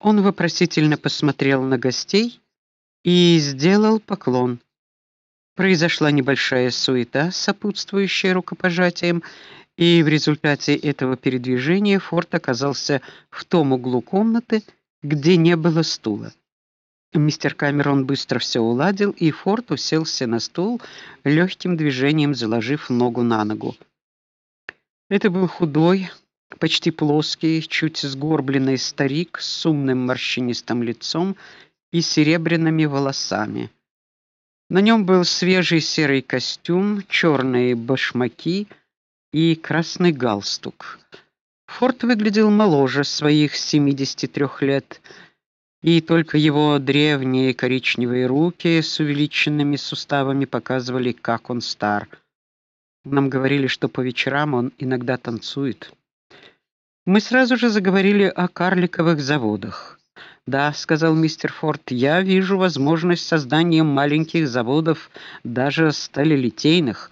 Он вопросительно посмотрел на гостей и сделал поклон. Произошла небольшая суета, сопутствующая рукопожатиям, и в результате этого передвижения Форд оказался в том углу комнаты, где не было стула. Мистер Камерон быстро все уладил, и Форд уселся на стул, легким движением заложив ногу на ногу. Это был худой, почти плоский, чуть сгорбленный старик с умным морщинистым лицом и серебряными волосами. На нем был свежий серый костюм, черные башмаки и красный галстук. Форд выглядел моложе своих 73 лет и только его древние коричневые руки с увеличенными суставами показывали, как он стар. Нам говорили, что по вечерам он иногда танцует. Мы сразу же заговорили о карликовых заводах. "Да", сказал мистер Форд. "Я вижу возможность создания маленьких заводов, даже сталелитейных,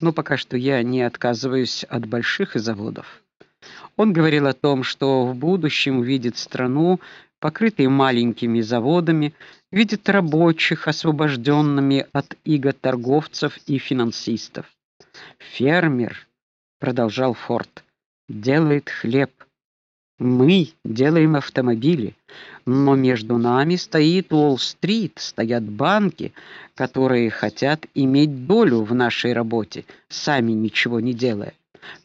но пока что я не отказываюсь от больших заводов". Он говорил о том, что в будущем видит страну, покрытые маленькими заводами, видит рабочих, освобожденными от иго торговцев и финансистов. Фермер, продолжал Форд, делает хлеб. Мы делаем автомобили, но между нами стоит Уолл-стрит, стоят банки, которые хотят иметь долю в нашей работе, сами ничего не делая.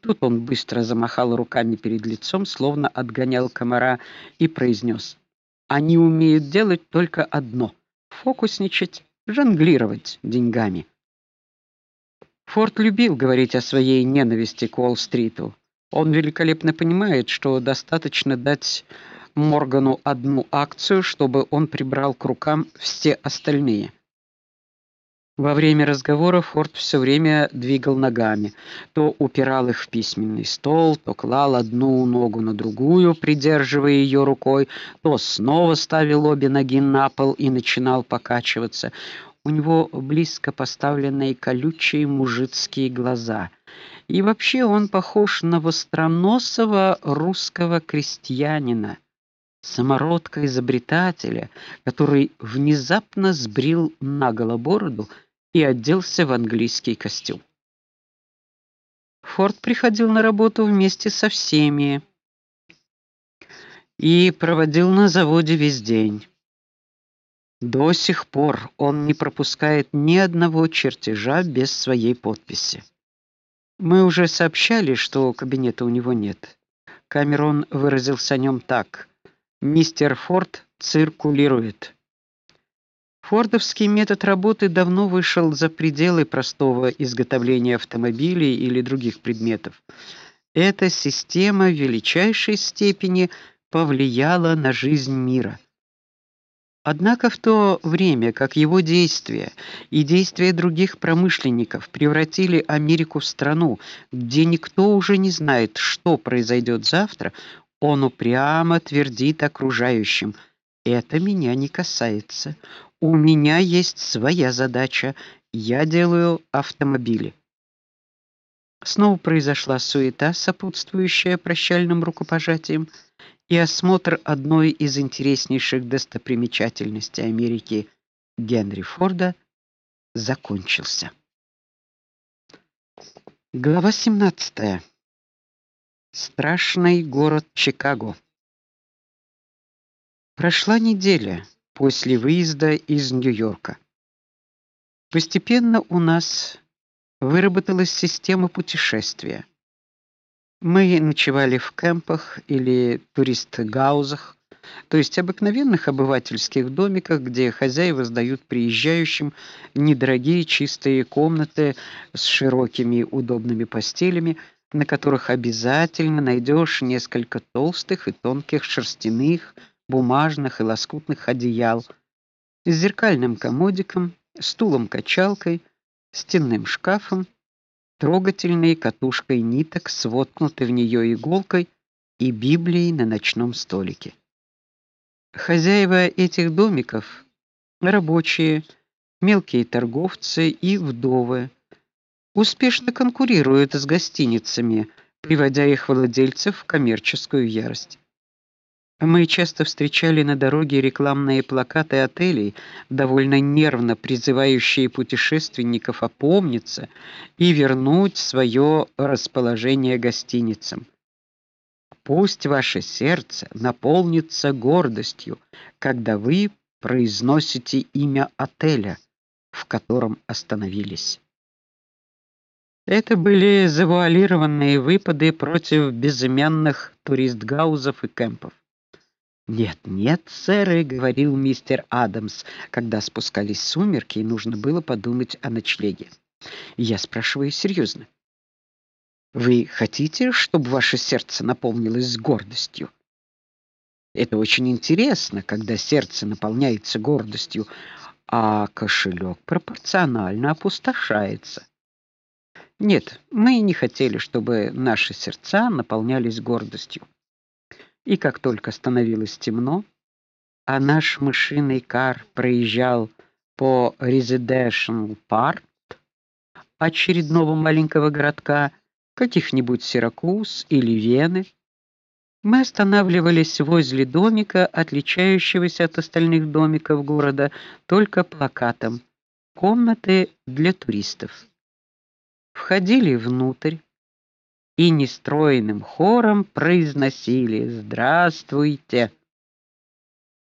Тут он быстро замахал руками перед лицом, словно отгонял комара, и произнес: они умеют делать только одно фокусничать, жонглировать деньгами. Форд любил говорить о своей ненависти к Уолл-стриту. Он великолепно понимает, что достаточно дать Моргану одну акцию, чтобы он прибрал к рукам все остальные. Во время разговора Форд все время двигал ногами, то упирал их в письменный стол, то клал одну ногу на другую, придерживая ее рукой, то снова ставил обе ноги на пол и начинал покачиваться. У него близко поставленные колючие мужицкие глаза. И вообще он похож на востроносого русского крестьянина самородка-изобретателя, который внезапно сбрил наголо бороду и оделся в английский костюм. Форд приходил на работу вместе со всеми и проводил на заводе весь день. До сих пор он не пропускает ни одного чертежа без своей подписи. Мы уже сообщали, что кабинета у него нет. Камерон выразился о нем так: "Мистер Форд циркулирует". Фордовский метод работы давно вышел за пределы простого изготовления автомобилей или других предметов. Эта система в величайшей степени повлияла на жизнь мира. Однако в то время, как его действия и действия других промышленников превратили Америку в страну, где никто уже не знает, что произойдет завтра, он упрямо твердит окружающим: "Это меня не касается. У меня есть своя задача. Я делаю автомобили. Снова произошла суета, сопутствующая прощальным рукопожатиям, и осмотр одной из интереснейших достопримечательностей Америки Генри Форда закончился. Глава 17. Страшный город Чикаго. Прошла неделя после выезда из Нью-Йорка. Постепенно у нас выработалась система путешествия. Мы ночевали в кемпах или турист-гаузах, то есть обыкновенных обывательских домиках, где хозяева сдают приезжающим недорогие чистые комнаты с широкими удобными постелями, на которых обязательно найдешь несколько толстых и тонких шерстяных бумажных и лоскутных одеял, с зеркальным комодиком, стулом-качалкой, стенным шкафом, трогательной катушкой ниток с воткнутой в нее иголкой и Библией на ночном столике. Хозяева этих домиков рабочие, мелкие торговцы и вдовы успешно конкурируют с гостиницами, приводя их владельцев в коммерческую ярость. Мы часто встречали на дороге рекламные плакаты отелей, довольно нервно призывающие путешественников опомниться и вернуть свое расположение гостиницам. Пусть ваше сердце наполнится гордостью, когда вы произносите имя отеля, в котором остановились. Это были завуалированные выпады против безымянных туристгаузов и кемпов. Нет, нет, сэр, говорил мистер Адамс, когда спускались сумерки и нужно было подумать о ночлеге. Я спрашиваю серьезно. Вы хотите, чтобы ваше сердце наполнилось гордостью? Это очень интересно, когда сердце наполняется гордостью, а кошелек пропорционально опустошается. Нет, мы не хотели, чтобы наши сердца наполнялись гордостью. И как только становилось темно, а наш мышиный кар проезжал по Residential Park очередного маленького городка, каких-нибудь Сиракуз или Вены, мы останавливались возле домика, отличающегося от остальных домиков города только плакатом: комнаты для туристов. Входили внутрь, и нестройным хором произносили: "Здравствуйте".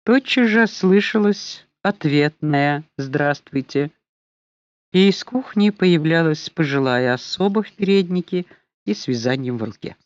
Тотчас же слышалось ответное: "Здравствуйте". И из кухни появлялась пожилая особа в переднике и с вязанием в руке.